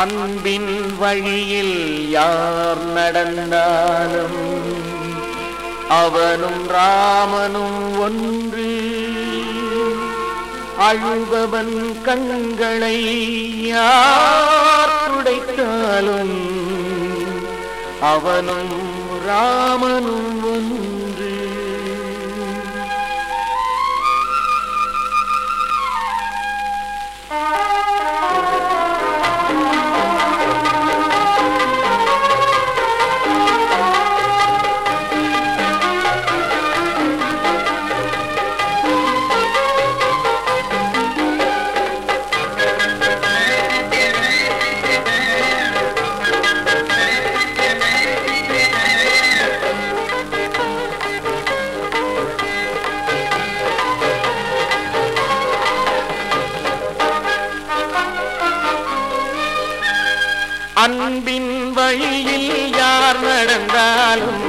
அன்பின் வழியில் யார் நடந்தாலும் அவனும் ராமனும் ஒன்று. அழுபவன் கண்களை யார் துடைத்தாலும் அவனும் ராமனும் ஒன்று. அன்பின் வழியில் யார் நடந்தாலும்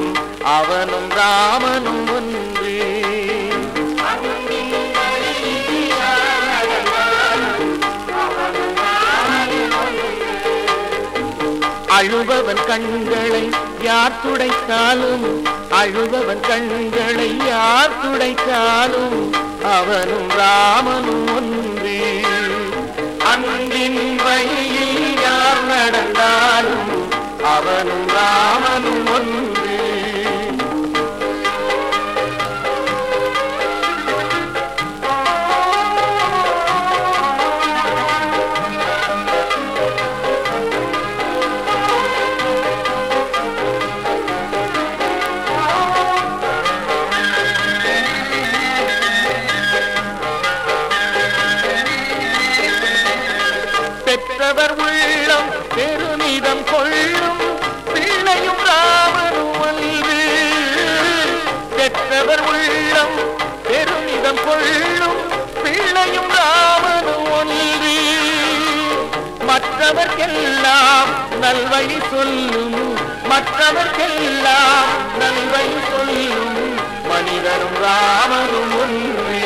அவனும் ராமனும் ஒன்று. அழுபவன் கண்களை யார் துடைத்தாலும் அழுபவன் கண்களை யார் துடைத்தாலும் அவனும் ராமனும் ஒன்று. நானும் அவனும் ராமனும் ஒன்று. பெற்றவர் உள்ளம் பெருமிதம் கொள்ளும் பிள்ளையும் ராமனும் ஒன்றி. மற்றவர்க்கெல்லாம் நல்வழி சொல்லும் மற்றவர்க்கெல்லாம் நல்வழி சொல்லும் மனிதனும் ராமனும் ஒன்றி.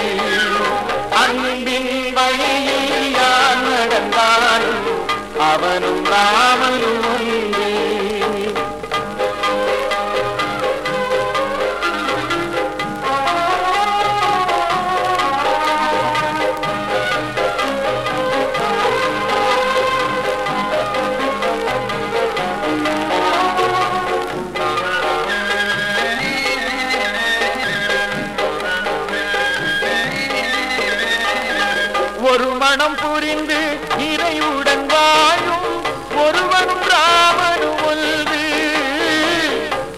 அன்பின் வழியில் யார் நடந்தாலும் அவன் மனம் புரிந்து இறைவுடன் வாழும் ஒருவனும் ராமனும் ஒன்று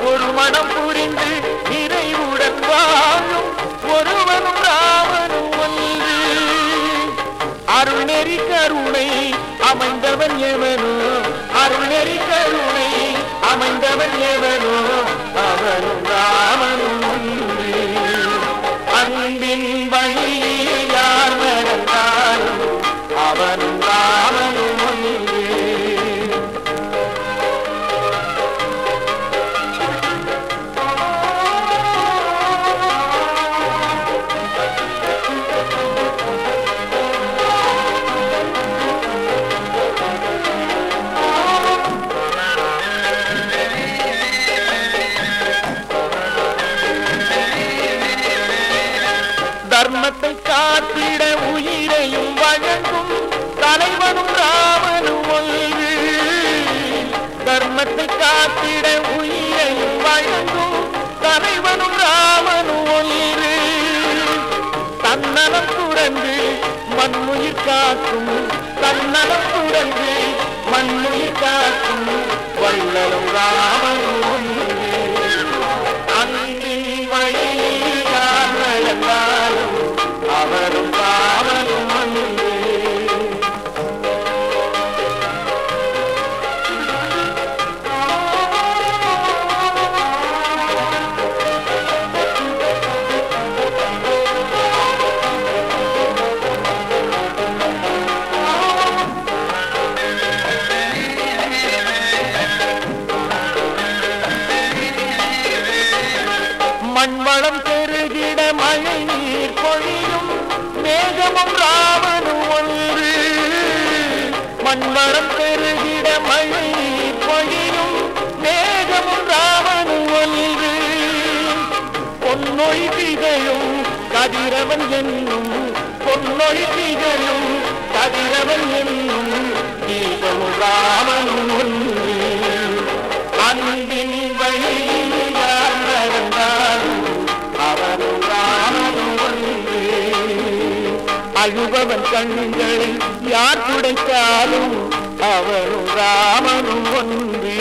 ஒரு மனம் புரிந்து இறைவுடன் வாழும் ஒருவனும் ராமனும் ஒன்று அருள்நெறி கருணை அமைந்தவன் எவனோ? அருள்நெறி கருணை அமைந்தவன் எவனோ? அவனும் ராமனும் தர்மத்தை காத்திட உயிரையும் வழங்கும் தலைவனும் ராமனும் ஒன்று தன்னலம் துறந்து மண்ணுயிர் காக்கும் தன்னலம் துறந்து மண்ணுயிர் காக்கும் வல்லலும் ராமனும் ஒன்று மண்வளம் பெருகிட மழை நீர் பொழியும் மேகமும் ராமனும் ஒன்று. மண்வளம் பெருகிட மழை பொழியும் மேகமும் ராமனும் ஒன்று. பொன்னொழி திகழும் கதிரவன் என்னும் பொன்னொழி திகழும் கதிரவன் என்னும் தீபமும் ராமனும் ஒன்று. கண்களை யார் துடைத்தாலும் அவரும் ராமனும் ஒன்று.